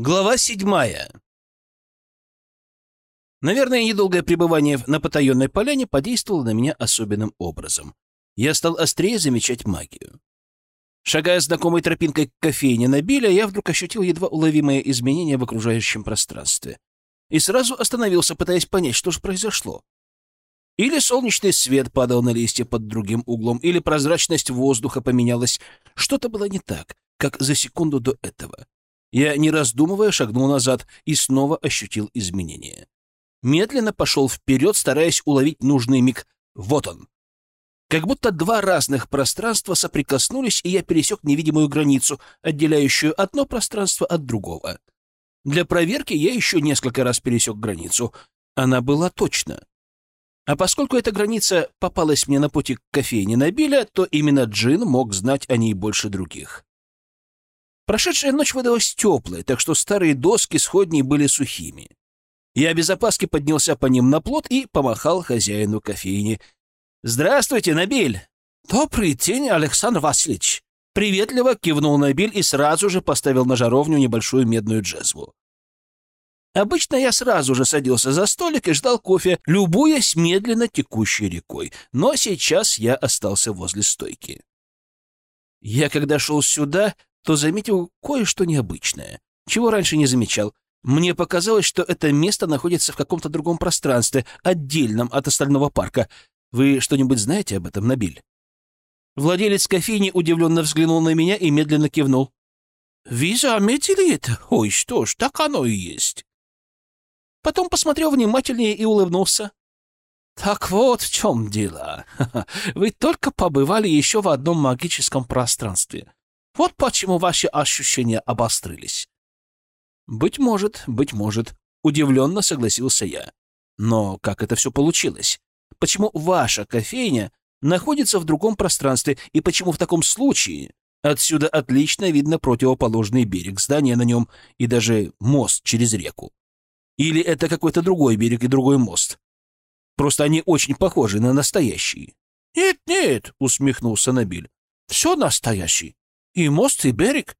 Глава седьмая. Наверное, недолгое пребывание на потаенной поляне подействовало на меня особенным образом. Я стал острее замечать магию. Шагая знакомой тропинкой к кофейне на Биля, я вдруг ощутил едва уловимые изменения в окружающем пространстве. И сразу остановился, пытаясь понять, что же произошло. Или солнечный свет падал на листья под другим углом, или прозрачность воздуха поменялась. Что-то было не так, как за секунду до этого. Я, не раздумывая, шагнул назад и снова ощутил изменения. Медленно пошел вперед, стараясь уловить нужный миг. Вот он. Как будто два разных пространства соприкоснулись, и я пересек невидимую границу, отделяющую одно пространство от другого. Для проверки я еще несколько раз пересек границу. Она была точно. А поскольку эта граница попалась мне на пути к кофейне Набиля, то именно Джин мог знать о ней больше других. Прошедшая ночь выдалась теплой, так что старые доски сходней были сухими. Я без опаски поднялся по ним на плот и помахал хозяину кофейни. «Здравствуйте, Набиль!» «Добрый день, Александр Васильевич!» Приветливо кивнул Набиль и сразу же поставил на жаровню небольшую медную джезву. Обычно я сразу же садился за столик и ждал кофе, любуясь медленно текущей рекой, но сейчас я остался возле стойки. Я, когда шел сюда, то заметил кое-что необычное, чего раньше не замечал. Мне показалось, что это место находится в каком-то другом пространстве, отдельном от остального парка. Вы что-нибудь знаете об этом, Набиль? Владелец кофейни удивленно взглянул на меня и медленно кивнул. «Вы заметили это? Ой, что ж, так оно и есть». Потом посмотрел внимательнее и улыбнулся. «Так вот в чем дело. Вы только побывали еще в одном магическом пространстве. Вот почему ваши ощущения обострились. Быть может, быть может, удивленно согласился я. Но как это все получилось? Почему ваша кофейня находится в другом пространстве, и почему в таком случае отсюда отлично видно противоположный берег, здания на нем и даже мост через реку? Или это какой-то другой берег и другой мост? Просто они очень похожи на настоящие. «Нет, нет», — усмехнулся Набиль, — «все настоящий. И мост, и берег.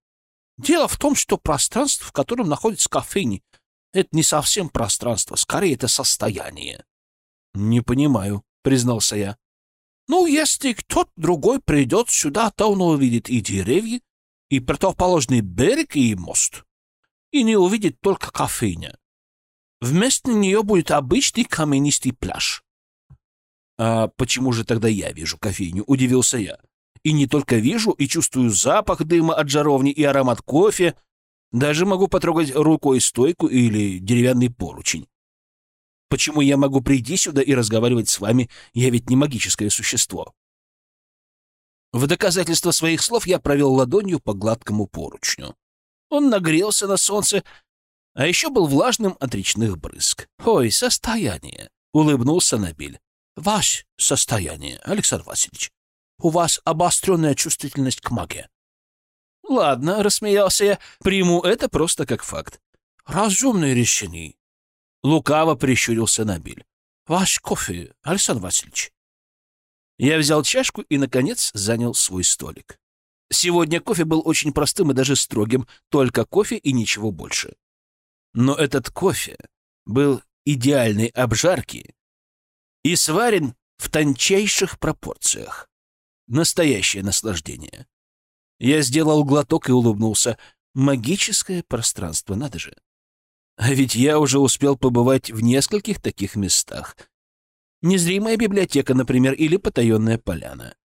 Дело в том, что пространство, в котором находится кофейни, это не совсем пространство, скорее это состояние. — Не понимаю, — признался я. — Ну, если кто-то другой придет сюда, то он увидит и деревья, и противоположный берег, и мост. И не увидит только кофейня. Вместо нее будет обычный каменистый пляж. — А почему же тогда я вижу кофейню? — удивился я. И не только вижу, и чувствую запах дыма от жаровни и аромат кофе. Даже могу потрогать рукой стойку или деревянный поручень. Почему я могу прийти сюда и разговаривать с вами? Я ведь не магическое существо. В доказательство своих слов я провел ладонью по гладкому поручню. Он нагрелся на солнце, а еще был влажным от речных брызг. «Ой, состояние!» — улыбнулся Набиль. «Ваше состояние, Александр Васильевич у вас обостренная чувствительность к магии. Ладно, рассмеялся я, приму это просто как факт. Разумное решение. Лукаво прищурился Набиль. Ваш кофе, Александр Васильевич. Я взял чашку и, наконец, занял свой столик. Сегодня кофе был очень простым и даже строгим, только кофе и ничего больше. Но этот кофе был идеальной обжарки и сварен в тончайших пропорциях. Настоящее наслаждение. Я сделал глоток и улыбнулся. Магическое пространство, надо же. А ведь я уже успел побывать в нескольких таких местах. Незримая библиотека, например, или потаенная поляна.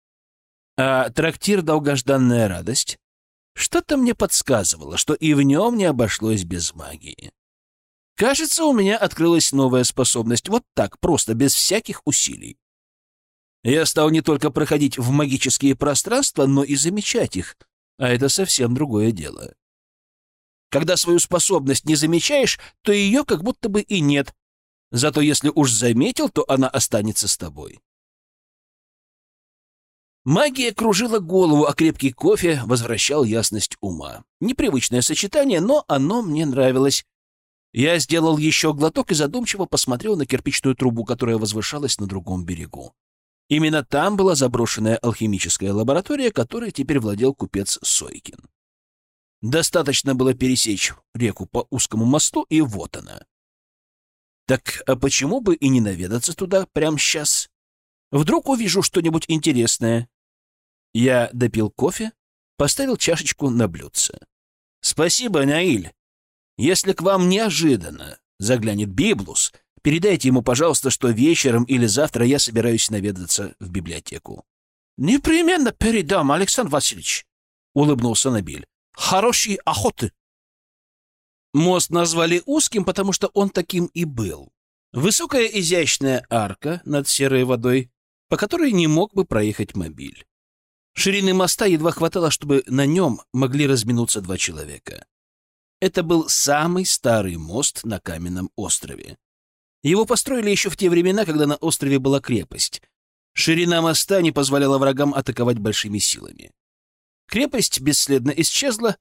А трактир «Долгожданная радость» что-то мне подсказывало, что и в нем не обошлось без магии. Кажется, у меня открылась новая способность, вот так, просто, без всяких усилий. Я стал не только проходить в магические пространства, но и замечать их, а это совсем другое дело. Когда свою способность не замечаешь, то ее как будто бы и нет. Зато если уж заметил, то она останется с тобой. Магия кружила голову, а крепкий кофе возвращал ясность ума. Непривычное сочетание, но оно мне нравилось. Я сделал еще глоток и задумчиво посмотрел на кирпичную трубу, которая возвышалась на другом берегу. Именно там была заброшенная алхимическая лаборатория, которой теперь владел купец Сойкин. Достаточно было пересечь реку по узкому мосту, и вот она. Так а почему бы и не наведаться туда прямо сейчас? Вдруг увижу что-нибудь интересное. Я допил кофе, поставил чашечку на блюдце. Спасибо, Наиль. Если к вам неожиданно заглянет Библус, передайте ему, пожалуйста, что вечером или завтра я собираюсь наведаться в библиотеку. Непременно передам, Александр Васильевич, улыбнулся Набиль. Хорошей охоты. Мост назвали узким, потому что он таким и был. Высокая изящная арка над серой водой, по которой не мог бы проехать мобиль. Ширины моста едва хватало, чтобы на нем могли разминуться два человека. Это был самый старый мост на каменном острове. Его построили еще в те времена, когда на острове была крепость. Ширина моста не позволяла врагам атаковать большими силами. Крепость бесследно исчезла.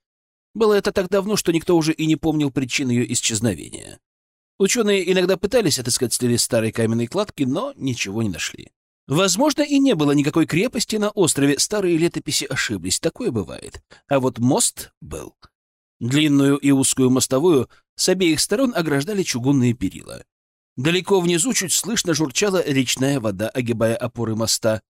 Было это так давно, что никто уже и не помнил причин ее исчезновения. Ученые иногда пытались отыскать следы старой каменной кладки, но ничего не нашли. Возможно, и не было никакой крепости на острове, старые летописи ошиблись, такое бывает. А вот мост был. Длинную и узкую мостовую с обеих сторон ограждали чугунные перила. Далеко внизу чуть слышно журчала речная вода, огибая опоры моста.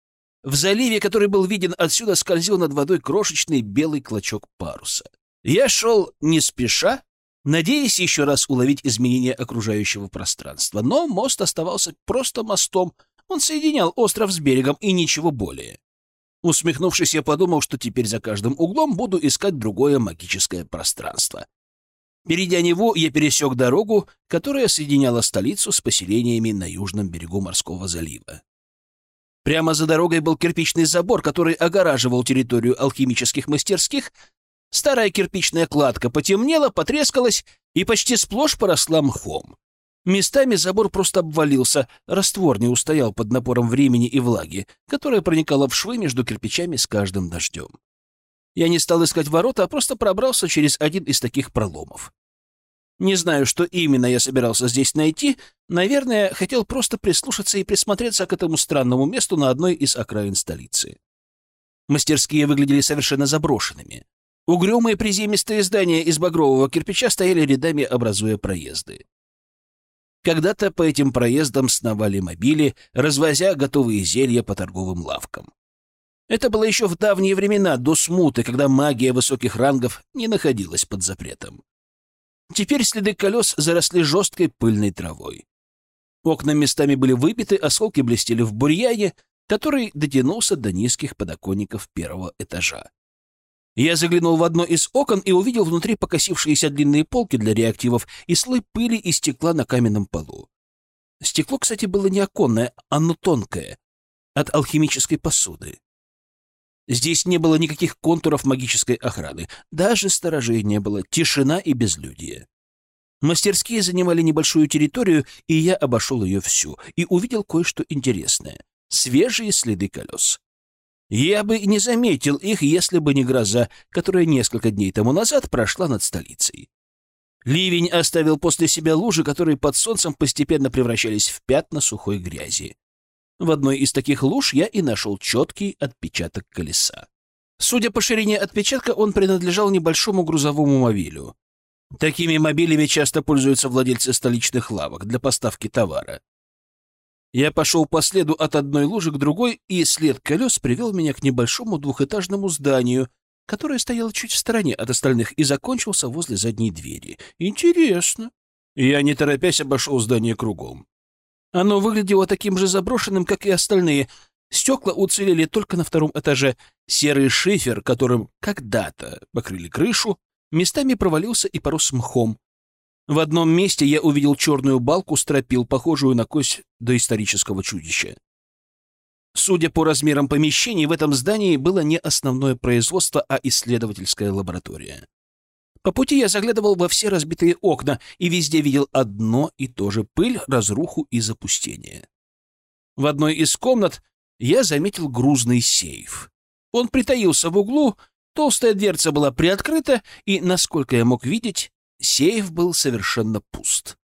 В заливе, который был виден отсюда, скользил над водой крошечный белый клочок паруса. Я шел не спеша, надеясь еще раз уловить изменения окружающего пространства. Но мост оставался просто мостом. Он соединял остров с берегом и ничего более. Усмехнувшись, я подумал, что теперь за каждым углом буду искать другое магическое пространство. Перейдя него, я пересек дорогу, которая соединяла столицу с поселениями на южном берегу морского залива. Прямо за дорогой был кирпичный забор, который огораживал территорию алхимических мастерских. Старая кирпичная кладка потемнела, потрескалась и почти сплошь поросла мхом. Местами забор просто обвалился, раствор не устоял под напором времени и влаги, которая проникала в швы между кирпичами с каждым дождем. Я не стал искать ворота, а просто пробрался через один из таких проломов. Не знаю, что именно я собирался здесь найти. Наверное, хотел просто прислушаться и присмотреться к этому странному месту на одной из окраин столицы. Мастерские выглядели совершенно заброшенными. Угрюмые приземистые здания из багрового кирпича стояли рядами, образуя проезды. Когда-то по этим проездам сновали мобили, развозя готовые зелья по торговым лавкам. Это было еще в давние времена, до смуты, когда магия высоких рангов не находилась под запретом. Теперь следы колес заросли жесткой пыльной травой. Окна местами были выбиты, осколки блестели в бурьяне, который дотянулся до низких подоконников первого этажа. Я заглянул в одно из окон и увидел внутри покосившиеся длинные полки для реактивов и слой пыли и стекла на каменном полу. Стекло, кстати, было не оконное, оно тонкое, от алхимической посуды. Здесь не было никаких контуров магической охраны. Даже сторожей не было. Тишина и безлюдье. Мастерские занимали небольшую территорию, и я обошел ее всю и увидел кое-что интересное. Свежие следы колес. Я бы не заметил их, если бы не гроза, которая несколько дней тому назад прошла над столицей. Ливень оставил после себя лужи, которые под солнцем постепенно превращались в пятна сухой грязи. В одной из таких луж я и нашел четкий отпечаток колеса. Судя по ширине отпечатка, он принадлежал небольшому грузовому мобилю. Такими мобилями часто пользуются владельцы столичных лавок для поставки товара. Я пошел по следу от одной лужи к другой, и след колес привел меня к небольшому двухэтажному зданию, которое стояло чуть в стороне от остальных и закончился возле задней двери. Интересно. Я, не торопясь, обошел здание кругом. Оно выглядело таким же заброшенным, как и остальные. Стекла уцелели только на втором этаже. Серый шифер, которым когда-то покрыли крышу, местами провалился и порос мхом. В одном месте я увидел черную балку стропил, похожую на кость доисторического чудища. Судя по размерам помещений, в этом здании было не основное производство, а исследовательская лаборатория. По пути я заглядывал во все разбитые окна и везде видел одно и то же — пыль, разруху и запустение. В одной из комнат я заметил грузный сейф. Он притаился в углу, толстая дверца была приоткрыта, и, насколько я мог видеть, сейф был совершенно пуст.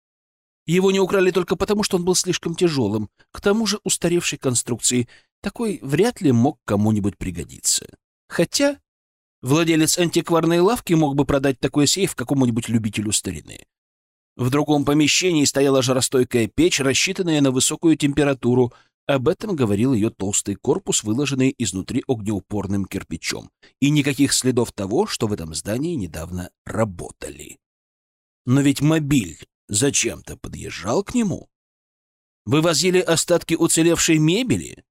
Его не украли только потому, что он был слишком тяжелым, к тому же устаревшей конструкции. Такой вряд ли мог кому-нибудь пригодиться. Хотя Владелец антикварной лавки мог бы продать такой сейф какому-нибудь любителю старины. В другом помещении стояла жаростойкая печь, рассчитанная на высокую температуру. Об этом говорил ее толстый корпус, выложенный изнутри огнеупорным кирпичом. И никаких следов того, что в этом здании недавно работали. Но ведь мобиль зачем-то подъезжал к нему. Вывозили остатки уцелевшей мебели?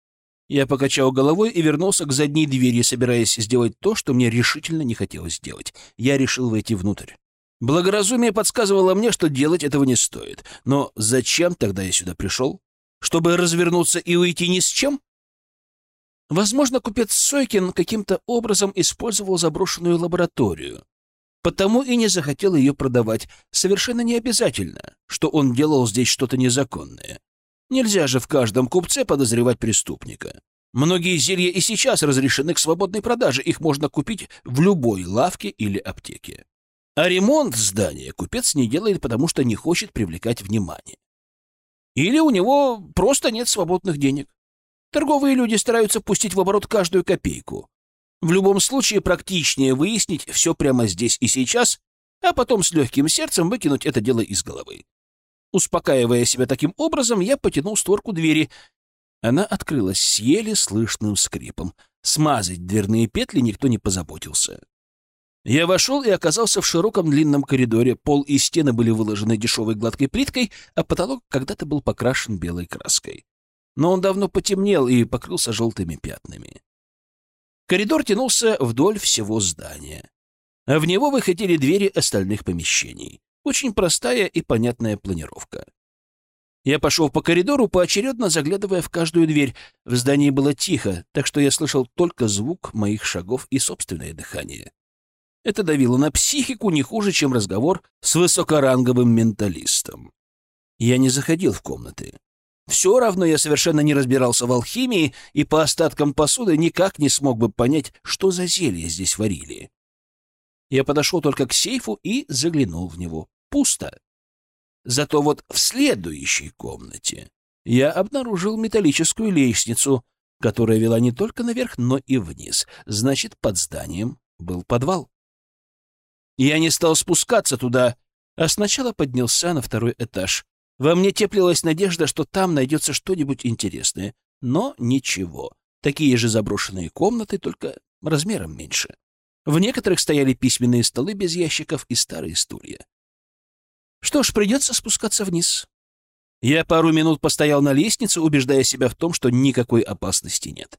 Я покачал головой и вернулся к задней двери, собираясь сделать то, что мне решительно не хотелось сделать. Я решил войти внутрь. Благоразумие подсказывало мне, что делать этого не стоит. Но зачем тогда я сюда пришел? Чтобы развернуться и уйти ни с чем? Возможно, купец Сойкин каким-то образом использовал заброшенную лабораторию. Потому и не захотел ее продавать. Совершенно не обязательно, что он делал здесь что-то незаконное. Нельзя же в каждом купце подозревать преступника. Многие зелья и сейчас разрешены к свободной продаже, их можно купить в любой лавке или аптеке. А ремонт здания купец не делает, потому что не хочет привлекать внимание. Или у него просто нет свободных денег. Торговые люди стараются пустить в оборот каждую копейку. В любом случае практичнее выяснить все прямо здесь и сейчас, а потом с легким сердцем выкинуть это дело из головы. Успокаивая себя таким образом, я потянул створку двери. Она открылась с еле слышным скрипом. Смазать дверные петли никто не позаботился. Я вошел и оказался в широком длинном коридоре. Пол и стены были выложены дешевой гладкой плиткой, а потолок когда-то был покрашен белой краской. Но он давно потемнел и покрылся желтыми пятнами. Коридор тянулся вдоль всего здания. А в него выходили двери остальных помещений. Очень простая и понятная планировка. Я пошел по коридору, поочередно заглядывая в каждую дверь. В здании было тихо, так что я слышал только звук моих шагов и собственное дыхание. Это давило на психику не хуже, чем разговор с высокоранговым менталистом. Я не заходил в комнаты. Все равно я совершенно не разбирался в алхимии и по остаткам посуды никак не смог бы понять, что за зелье здесь варили. Я подошел только к сейфу и заглянул в него пусто. Зато вот в следующей комнате я обнаружил металлическую лестницу, которая вела не только наверх, но и вниз. Значит, под зданием был подвал. Я не стал спускаться туда, а сначала поднялся на второй этаж. Во мне теплилась надежда, что там найдется что-нибудь интересное. Но ничего. Такие же заброшенные комнаты, только размером меньше. В некоторых стояли письменные столы без ящиков и старые стулья. Что ж, придется спускаться вниз. Я пару минут постоял на лестнице, убеждая себя в том, что никакой опасности нет.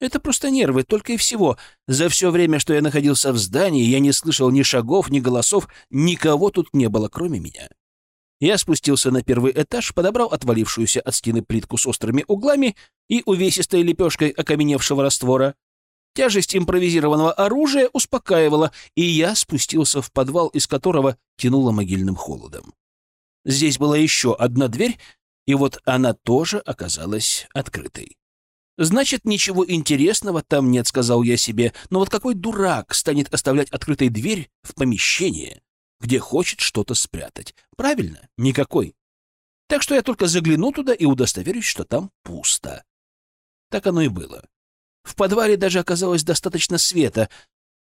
Это просто нервы, только и всего. За все время, что я находился в здании, я не слышал ни шагов, ни голосов, никого тут не было, кроме меня. Я спустился на первый этаж, подобрал отвалившуюся от стены плитку с острыми углами и увесистой лепешкой окаменевшего раствора. Тяжесть импровизированного оружия успокаивала, и я спустился в подвал, из которого тянуло могильным холодом. Здесь была еще одна дверь, и вот она тоже оказалась открытой. «Значит, ничего интересного там нет», — сказал я себе. «Но вот какой дурак станет оставлять открытой дверь в помещение, где хочет что-то спрятать? Правильно, никакой. Так что я только загляну туда и удостоверюсь, что там пусто». Так оно и было. В подвале даже оказалось достаточно света.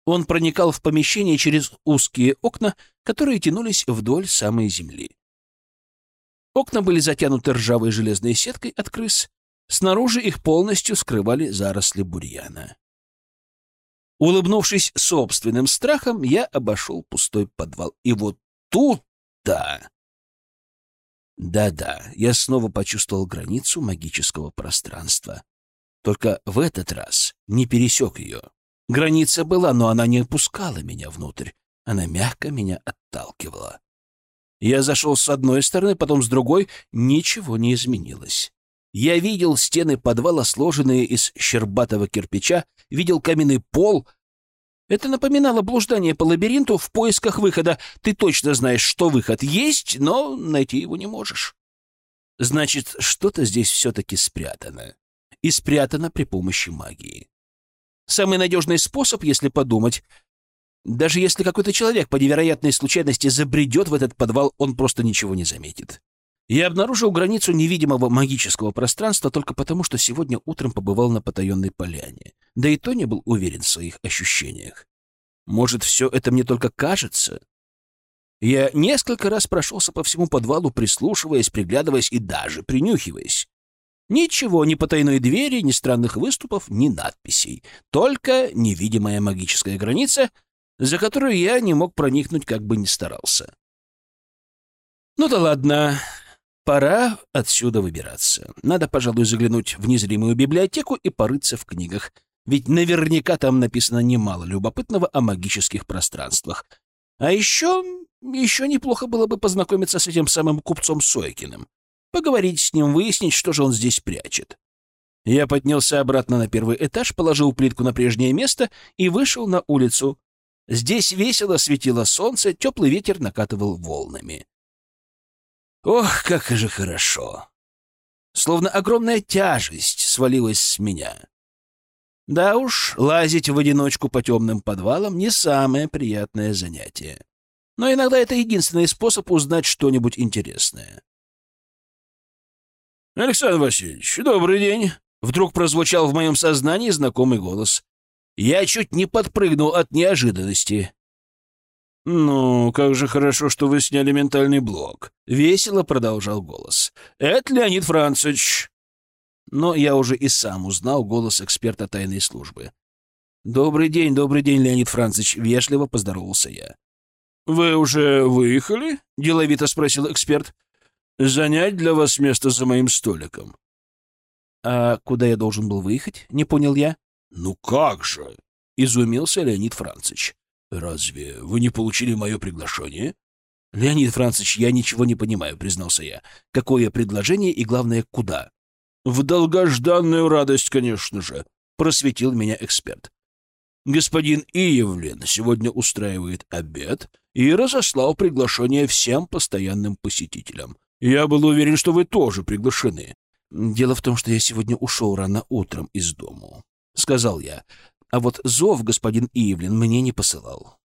Он проникал в помещение через узкие окна, которые тянулись вдоль самой земли. Окна были затянуты ржавой железной сеткой от крыс. Снаружи их полностью скрывали заросли бурьяна. Улыбнувшись собственным страхом, я обошел пустой подвал. И вот тут-то... Да-да, я снова почувствовал границу магического пространства. Только в этот раз не пересек ее. Граница была, но она не опускала меня внутрь. Она мягко меня отталкивала. Я зашел с одной стороны, потом с другой. Ничего не изменилось. Я видел стены подвала, сложенные из щербатого кирпича, видел каменный пол. Это напоминало блуждание по лабиринту в поисках выхода. Ты точно знаешь, что выход есть, но найти его не можешь. Значит, что-то здесь все-таки спрятано и спрятана при помощи магии. Самый надежный способ, если подумать, даже если какой-то человек по невероятной случайности забредет в этот подвал, он просто ничего не заметит. Я обнаружил границу невидимого магического пространства только потому, что сегодня утром побывал на потаенной поляне, да и то не был уверен в своих ощущениях. Может, все это мне только кажется? Я несколько раз прошелся по всему подвалу, прислушиваясь, приглядываясь и даже принюхиваясь. Ничего, ни потайной двери, ни странных выступов, ни надписей. Только невидимая магическая граница, за которую я не мог проникнуть, как бы ни старался. Ну да ладно, пора отсюда выбираться. Надо, пожалуй, заглянуть в незримую библиотеку и порыться в книгах. Ведь наверняка там написано немало любопытного о магических пространствах. А еще... еще неплохо было бы познакомиться с этим самым купцом Сойкиным. Поговорить с ним, выяснить, что же он здесь прячет. Я поднялся обратно на первый этаж, положил плитку на прежнее место и вышел на улицу. Здесь весело светило солнце, теплый ветер накатывал волнами. Ох, как же хорошо! Словно огромная тяжесть свалилась с меня. Да уж, лазить в одиночку по темным подвалам не самое приятное занятие. Но иногда это единственный способ узнать что-нибудь интересное. «Александр Васильевич, добрый день!» Вдруг прозвучал в моем сознании знакомый голос. Я чуть не подпрыгнул от неожиданности. «Ну, как же хорошо, что вы сняли ментальный блок», — весело продолжал голос. «Это Леонид Францович но я уже и сам узнал голос эксперта тайной службы. «Добрый день, добрый день, Леонид Францович», — вежливо поздоровался я. «Вы уже выехали?» — деловито спросил эксперт. «Занять для вас место за моим столиком». «А куда я должен был выехать?» — не понял я. «Ну как же!» — изумился Леонид Францович. «Разве вы не получили мое приглашение?» «Леонид Францович, я ничего не понимаю», — признался я. «Какое предложение и, главное, куда?» В долгожданную радость, конечно же, просветил меня эксперт. Господин Иевлин сегодня устраивает обед и разослал приглашение всем постоянным посетителям. Я был уверен, что вы тоже приглашены. Дело в том, что я сегодня ушел рано утром из дому, — сказал я. А вот зов господин Иевлин мне не посылал.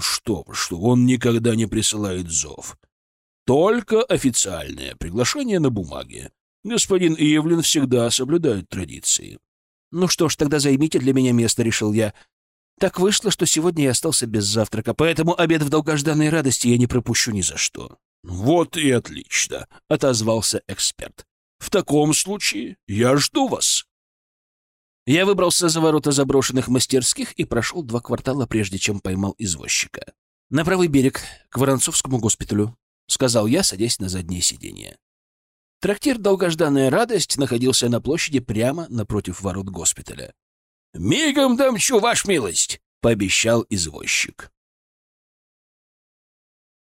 Что что, он никогда не присылает зов. Только официальное приглашение на бумаге. Господин Ивлин всегда соблюдает традиции. Ну что ж, тогда займите для меня место, решил я. Так вышло, что сегодня я остался без завтрака, поэтому обед в долгожданной радости я не пропущу ни за что. Вот и отлично, отозвался эксперт. В таком случае я жду вас. Я выбрался за ворота заброшенных мастерских и прошел два квартала, прежде чем поймал извозчика. «На правый берег, к Воронцовскому госпиталю», — сказал я, садясь на заднее сиденье. Трактир «Долгожданная радость» находился на площади прямо напротив ворот госпиталя. «Мигом дамчу, ваш милость!» — пообещал извозчик.